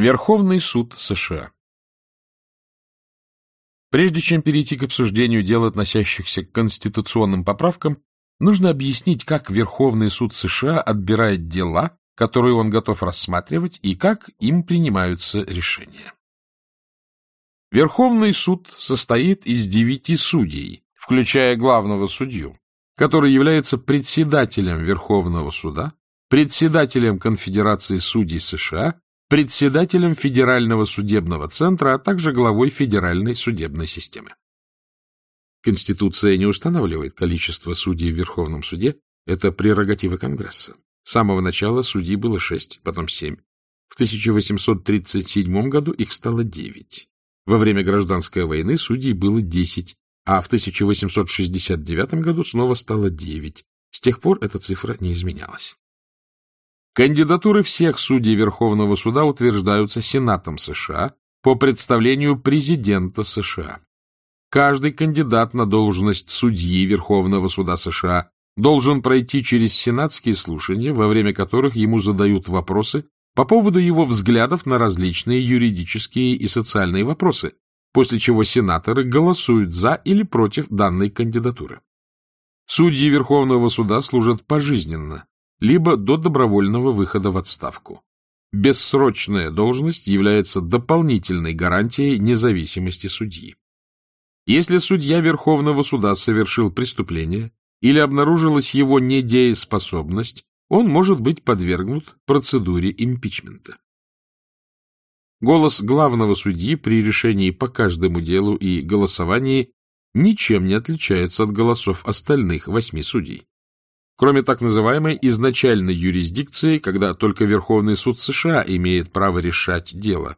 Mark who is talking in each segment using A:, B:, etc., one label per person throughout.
A: Верховный суд США Прежде чем перейти к обсуждению дел, относящихся к конституционным поправкам, нужно объяснить, как Верховный суд США отбирает дела, которые он готов рассматривать, и как им принимаются решения. Верховный суд состоит из девяти судей, включая главного судью, который является председателем Верховного суда, председателем Конфедерации судей США, председателем Федерального судебного центра, а также главой Федеральной судебной системы. Конституция не устанавливает количество судей в Верховном суде, это прерогатива Конгресса. С самого начала судей было шесть, потом семь. В 1837 году их стало девять. Во время гражданской войны судей было 10, а в 1869 году снова стало 9. С тех пор эта цифра не изменялась. Кандидатуры всех судей Верховного суда утверждаются Сенатом США по представлению президента США. Каждый кандидат на должность судьи Верховного суда США должен пройти через сенатские слушания, во время которых ему задают вопросы по поводу его взглядов на различные юридические и социальные вопросы, после чего сенаторы голосуют за или против данной кандидатуры. Судьи Верховного суда служат пожизненно, либо до добровольного выхода в отставку. Бессрочная должность является дополнительной гарантией независимости судьи. Если судья Верховного суда совершил преступление или обнаружилась его недееспособность, он может быть подвергнут процедуре импичмента. Голос главного судьи при решении по каждому делу и голосовании ничем не отличается от голосов остальных восьми судей. Кроме так называемой изначальной юрисдикции, когда только Верховный суд США имеет право решать дело.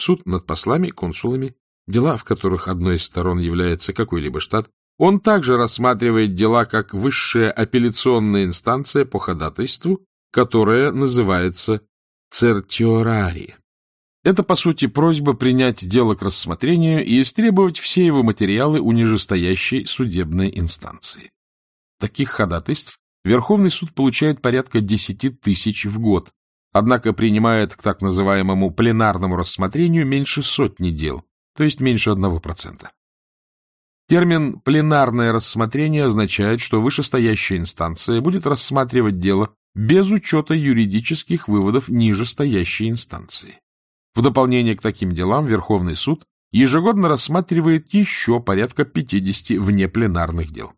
A: Суд над послами, консулами, дела, в которых одной из сторон является какой-либо штат, он также рассматривает дела как высшая апелляционная инстанция по ходатайству, которая называется цертиорари. Это, по сути, просьба принять дело к рассмотрению и истребовать все его материалы у нижестоящей судебной инстанции. Таких ходатайств Верховный суд получает порядка 10 тысяч в год, однако принимает к так называемому пленарному рассмотрению меньше сотни дел, то есть меньше 1%. Термин «пленарное рассмотрение» означает, что вышестоящая инстанция будет рассматривать дело без учета юридических выводов нижестоящей инстанции. В дополнение к таким делам Верховный суд ежегодно рассматривает еще порядка 50 внепленарных дел.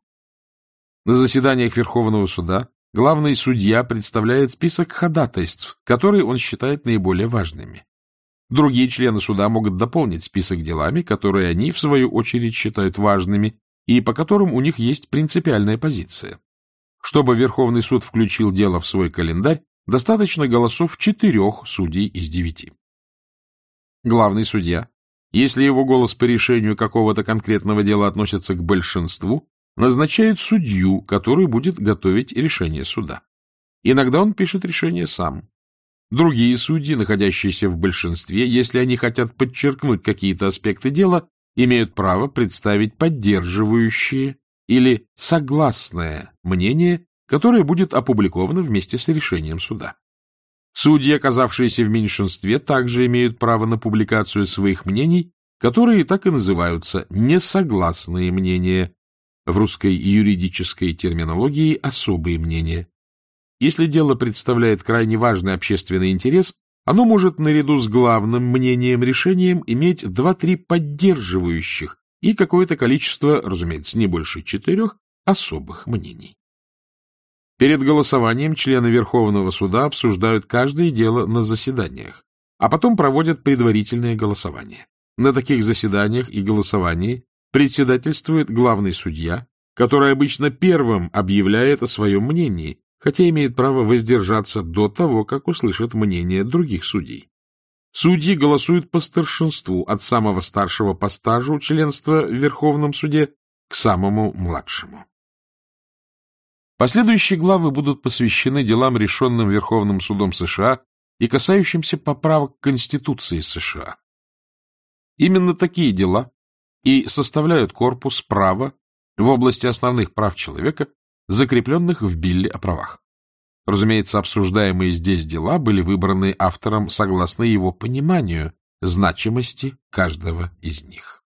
A: На заседаниях Верховного суда главный судья представляет список ходатайств, которые он считает наиболее важными. Другие члены суда могут дополнить список делами, которые они, в свою очередь, считают важными и по которым у них есть принципиальная позиция. Чтобы Верховный суд включил дело в свой календарь, достаточно голосов четырех судей из девяти. Главный судья, если его голос по решению какого-то конкретного дела относится к большинству, назначает судью, который будет готовить решение суда. Иногда он пишет решение сам. Другие судьи, находящиеся в большинстве, если они хотят подчеркнуть какие-то аспекты дела, имеют право представить поддерживающие или согласное мнение, которое будет опубликовано вместе с решением суда. Судьи, оказавшиеся в меньшинстве, также имеют право на публикацию своих мнений, которые так и называются «несогласные мнения», в русской юридической терминологии «особые мнения». Если дело представляет крайне важный общественный интерес, оно может наряду с главным мнением-решением иметь два-три поддерживающих и какое-то количество, разумеется, не больше четырех, особых мнений. Перед голосованием члены Верховного суда обсуждают каждое дело на заседаниях, а потом проводят предварительное голосование. На таких заседаниях и голосовании председательствует главный судья, который обычно первым объявляет о своем мнении, хотя имеет право воздержаться до того, как услышит мнение других судей. Судьи голосуют по старшинству от самого старшего по стажу членства в Верховном суде к самому младшему. Последующие главы будут посвящены делам, решенным Верховным судом США и касающимся поправок Конституции США. Именно такие дела и составляют корпус права в области основных прав человека закрепленных в Билле о правах. Разумеется, обсуждаемые здесь дела были выбраны автором согласно его пониманию значимости каждого из них.